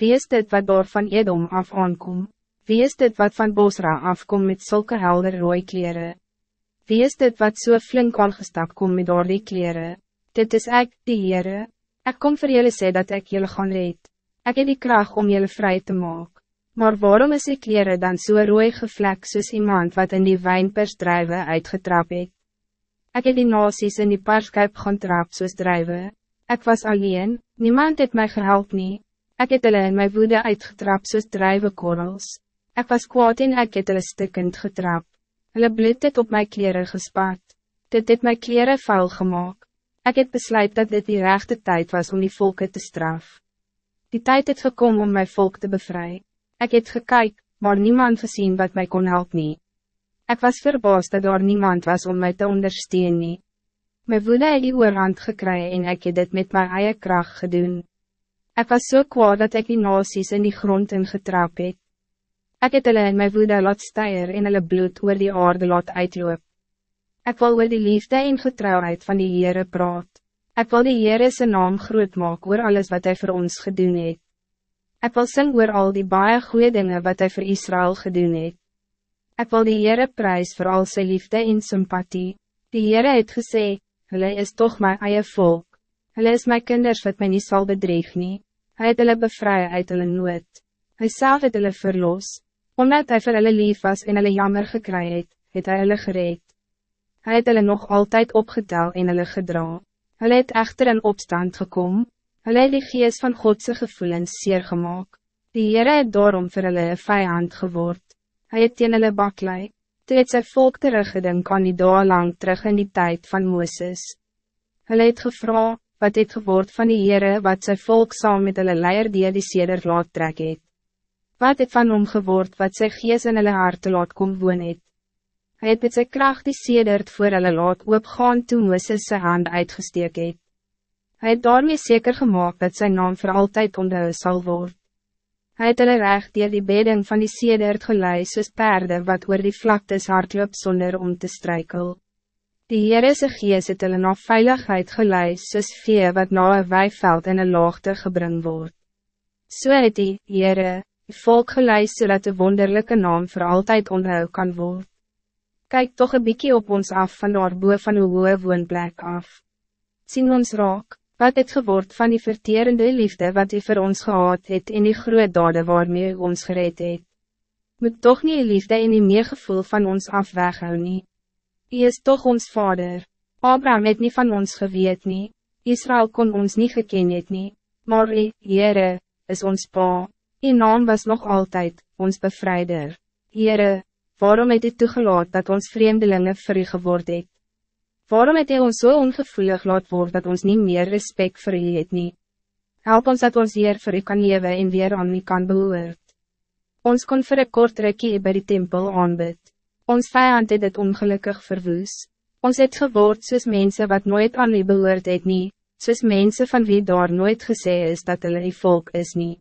Wie is dit wat door van Edom af aankom? Wie is dit wat van Bosra afkom met zulke helder rooie kleren? Wie is dit wat so flink aangestap kom met door die kleren? Dit is ik, die Heere. Ik kom voor jullie sê dat ik jullie gaan red. Ik heb die kracht om jullie vrij te maken. Maar waarom is die kleren dan so rooi gevlek soos iemand wat in die wijnpers drijven uitgetrap het? Ik heb die nasies in die parskuip gaan trap soos drijven. Ik was alleen, niemand het mij gehelp nie. Ik het hulle in my woede uitgetrap soos drijvenkorrels. Ik was kwaad en ek het hulle stikkend getrap. Hulle bloed het op my kleren gespaard. Dit het my kleren vuil gemaakt. Ik het besluit dat dit die rechte tijd was om die volken te straf. Die tijd het gekomen om mijn volk te bevrijden. Ik het gekyk, maar niemand gezien wat mij kon helpen. Ik was verbaasd dat er niemand was om mij te ondersteunen. Mijn woede het die oorhand gekry en ik het dit met mijn eigen kracht gedoen. Ik was zo so kwaad dat ik die nasies in die grond ingetrap het. Ik het hulle in my woede laat steier en hulle bloed oor die aarde laat uitloop. Ik wil oor die liefde en getrouwheid van die Heere praat. Ik wil die Heere zijn naam groot maak oor alles wat hij voor ons gedoen het. Ik wil sing oor al die baie goede dingen wat hij voor Israël gedoen het. Ik wil die Heere prijs voor al zijn liefde en sympathie. Die Heere het gesê, hulle is toch mijn eie volk. Hulle is mijn kinders wat mij niet zal bedreig nie. Hy het hulle bevry uit hulle nood. Hy self het hulle verlos. Omdat hij voor hulle lief was en hulle jammer gekry het, het hy hulle gereed. Hij het hulle nog altijd opgetel en hulle gedra. Hulle het echter in opstand gekom. Hulle het die gees van Godse gevoelens zeer gemaakt. Die Heere het daarom vir hulle een vijand geword. Hij het teen hulle baklei. Toe het sy volk teruggedink aan die dag lang terug in die tijd van Mooses. Hulle het gevra, wat het geword van die Heere wat sy volk saam met hulle leier die die seder laat trek het. Wat het van hom geword wat sy gees in hulle harte laat kom woon het. Hij het met sy kracht die sedert voor hulle laat oopgaan toe Mooses sy hand uitgesteek het. Hy het daarmee zeker gemaakt dat zijn naam voor altijd onthou sal word. Hy het hulle recht dier die beding van die sedert gelei soos perde wat oor die vlaktes hardloop sonder om te strijkel. Die Heere sy gees het hulle na veiligheid gelei soos vee wat na een weiveld in een laagte gebring word. So het die, Heere, die volk gelei so dat de wonderlijke naam voor altijd onthou kan worden. Kijk toch een beetje op ons af van daar boe van uw hoge woonplek af. Zien ons raak, wat het geword van die verterende liefde wat u voor ons gehad het in die groot dade waarmee u ons gereed het. Moet toch niet liefde in die meegevoel van ons af weghou nie. U is toch ons vader. Abraham het niet van ons geweet nie. Israël kon ons niet geken het nie. Maar u, Heere, is ons pa. Uw naam was nog altijd, ons bevrijder. Heere, waarom het u toegelaat dat ons vreemdelingen vir u geword het? Waarom het u ons zo so ongevoelig laat word dat ons niet meer respect voor u het nie? Help ons dat ons hier voor u kan lewe en weer aan u kan behoort. Ons kon voor een kort rekkie by die tempel aanbid. Ons vijand het het ongelukkig verwoes. Ons het geword soos mense wat nooit aan u behoort het nie, soos mense van wie daar nooit gesê is dat hulle die volk is niet.